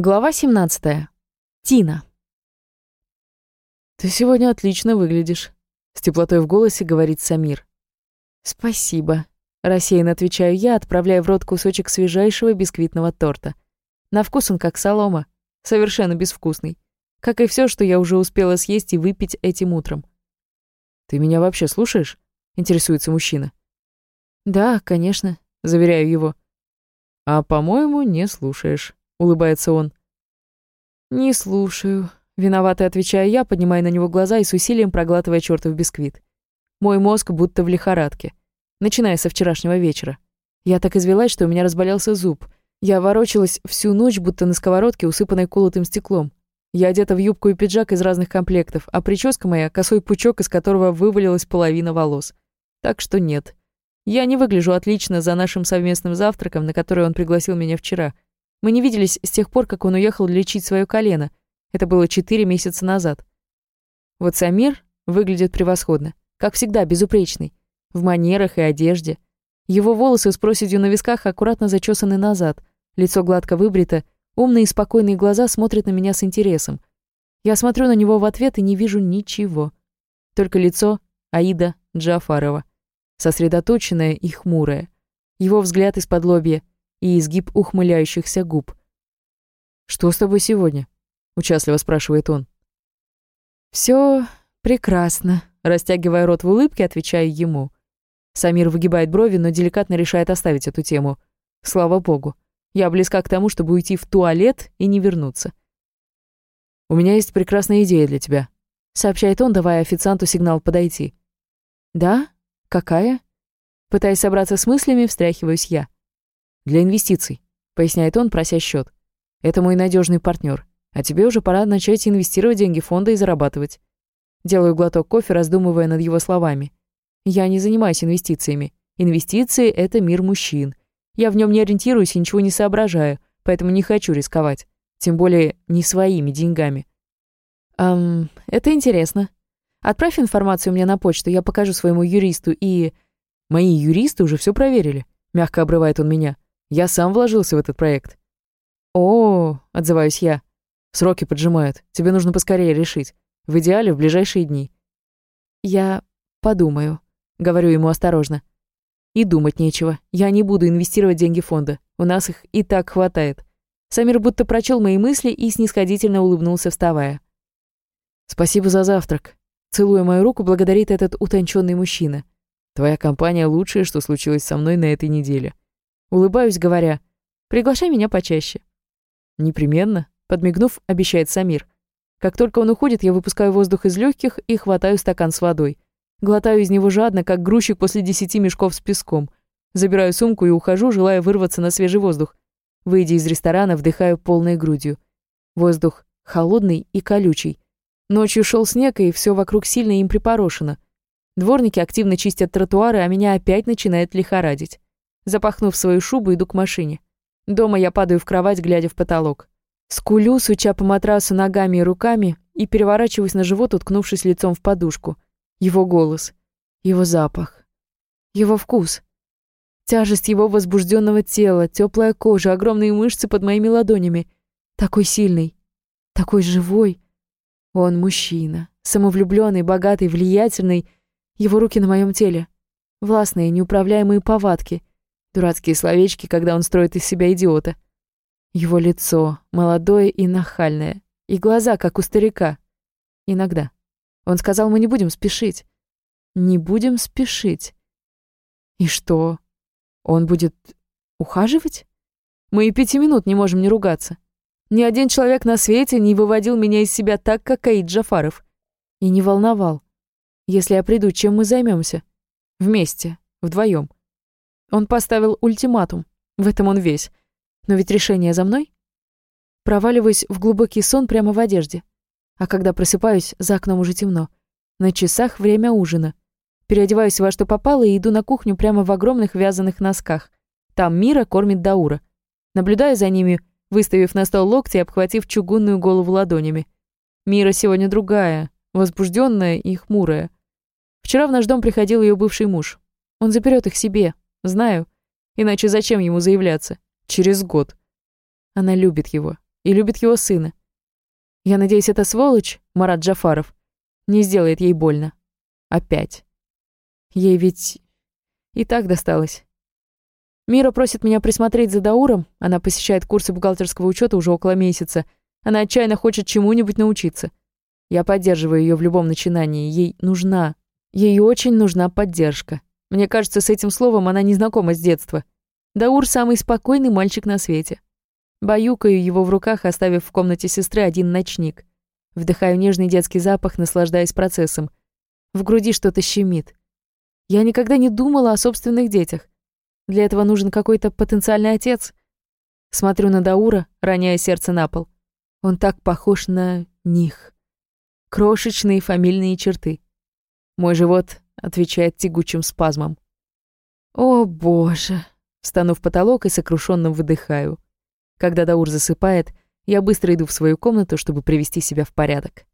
Глава 17. Тина. «Ты сегодня отлично выглядишь», — с теплотой в голосе говорит Самир. «Спасибо», — рассеянно отвечаю я, отправляя в рот кусочек свежайшего бисквитного торта. На вкус он как солома, совершенно безвкусный, как и все, что я уже успела съесть и выпить этим утром. «Ты меня вообще слушаешь?» — интересуется мужчина. «Да, конечно», — заверяю его. «А, по-моему, не слушаешь». — улыбается он. «Не слушаю», — виновато отвечаю я, поднимая на него глаза и с усилием проглатывая чертов бисквит. Мой мозг будто в лихорадке, начиная со вчерашнего вечера. Я так извелась, что у меня разболелся зуб. Я ворочалась всю ночь, будто на сковородке, усыпанной колотым стеклом. Я одета в юбку и пиджак из разных комплектов, а прическа моя — косой пучок, из которого вывалилась половина волос. Так что нет. Я не выгляжу отлично за нашим совместным завтраком, на который он пригласил меня вчера — мы не виделись с тех пор, как он уехал лечить свое колено. Это было четыре месяца назад. Вот Самир выглядит превосходно. Как всегда, безупречный. В манерах и одежде. Его волосы с проседью на висках аккуратно зачесаны назад. Лицо гладко выбрито. Умные и спокойные глаза смотрят на меня с интересом. Я смотрю на него в ответ и не вижу ничего. Только лицо Аида Джафарова. Сосредоточенное и хмурое. Его взгляд из-под лобья — и изгиб ухмыляющихся губ. «Что с тобой сегодня?» — участливо спрашивает он. Все прекрасно», — растягивая рот в улыбке, отвечаю ему. Самир выгибает брови, но деликатно решает оставить эту тему. Слава богу. Я близка к тому, чтобы уйти в туалет и не вернуться. «У меня есть прекрасная идея для тебя», — сообщает он, давая официанту сигнал подойти. «Да? Какая?» Пытаясь собраться с мыслями, встряхиваюсь я. Для инвестиций, поясняет он, прося счет. Это мой надежный партнер. А тебе уже пора начать инвестировать деньги фонда и зарабатывать. Делаю глоток кофе, раздумывая над его словами. Я не занимаюсь инвестициями. Инвестиции — это мир мужчин. Я в нем не ориентируюсь и ничего не соображаю, поэтому не хочу рисковать. Тем более не своими деньгами. Эм, это интересно. Отправь информацию мне на почту, я покажу своему юристу и... Мои юристы уже все проверили. Мягко обрывает он меня. Я сам вложился в этот проект. О, отзываюсь я. Сроки поджимают. Тебе нужно поскорее решить. В идеале в ближайшие дни. Я подумаю, говорю ему осторожно. И думать нечего. Я не буду инвестировать деньги фонда. У нас их и так хватает. Самир будто прочел мои мысли и снисходительно улыбнулся, вставая. Спасибо за завтрак. Целуя мою руку, благодарит этот утонченный мужчина. Твоя компания лучшее, что случилось со мной на этой неделе. Улыбаюсь, говоря, «Приглашай меня почаще». «Непременно», — подмигнув, обещает Самир. Как только он уходит, я выпускаю воздух из легких и хватаю стакан с водой. Глотаю из него жадно, как грузчик после десяти мешков с песком. Забираю сумку и ухожу, желая вырваться на свежий воздух. Выйдя из ресторана, вдыхаю полной грудью. Воздух холодный и колючий. Ночью шел снег, и все вокруг сильно им припорошено. Дворники активно чистят тротуары, а меня опять начинает лихорадить. Запахнув свою шубу, иду к машине. Дома я падаю в кровать, глядя в потолок. Скулю, суча по матрасу ногами и руками, и переворачиваюсь на живот, уткнувшись лицом в подушку. Его голос. Его запах. Его вкус. Тяжесть его возбужденного тела, теплая кожа, огромные мышцы под моими ладонями. Такой сильный. Такой живой. Он мужчина. Самовлюбленный, богатый, влиятельный. Его руки на моем теле. Властные, неуправляемые повадки. Дурацкие словечки, когда он строит из себя идиота. Его лицо, молодое и нахальное. И глаза, как у старика. Иногда. Он сказал, мы не будем спешить. Не будем спешить. И что? Он будет ухаживать? Мы и пяти минут не можем не ругаться. Ни один человек на свете не выводил меня из себя так, как Аид Джафаров. И не волновал. Если я приду, чем мы займемся? Вместе, вдвоем. Он поставил ультиматум. В этом он весь. Но ведь решение за мной. Проваливаюсь в глубокий сон прямо в одежде. А когда просыпаюсь, за окном уже темно. На часах время ужина. Переодеваюсь во что попало и иду на кухню прямо в огромных вязаных носках. Там Мира кормит Даура. Наблюдаю за ними, выставив на стол локти и обхватив чугунную голову ладонями. Мира сегодня другая, возбужденная и хмурая. Вчера в наш дом приходил ее бывший муж. Он заперет их себе, Знаю. Иначе зачем ему заявляться? Через год. Она любит его. и любит его сына. Я надеюсь, эта сволочь, Марат Джафаров, не сделает ей больно. Опять. Ей ведь и так досталось. Мира просит меня присмотреть за Дауром, она посещает курсы бухгалтерского учета уже около месяца. Она отчаянно хочет чему-нибудь научиться. Я поддерживаю ее в любом начинании, ей нужна, ей очень нужна поддержка. Мне кажется, с этим словом она не знакома с детства. Даур самый спокойный мальчик на свете. Баюкаю его в руках, оставив в комнате сестры один ночник. Вдыхаю нежный детский запах, наслаждаясь процессом. В груди что-то щемит. Я никогда не думала о собственных детях. Для этого нужен какой-то потенциальный отец. Смотрю на Даура, роняя сердце на пол. Он так похож на них. Крошечные фамильные черты. Мой живот отвечает тягучим спазмом. О, боже! Стану в потолок и сокрушенно выдыхаю. Когда Даур засыпает, я быстро иду в свою комнату, чтобы привести себя в порядок.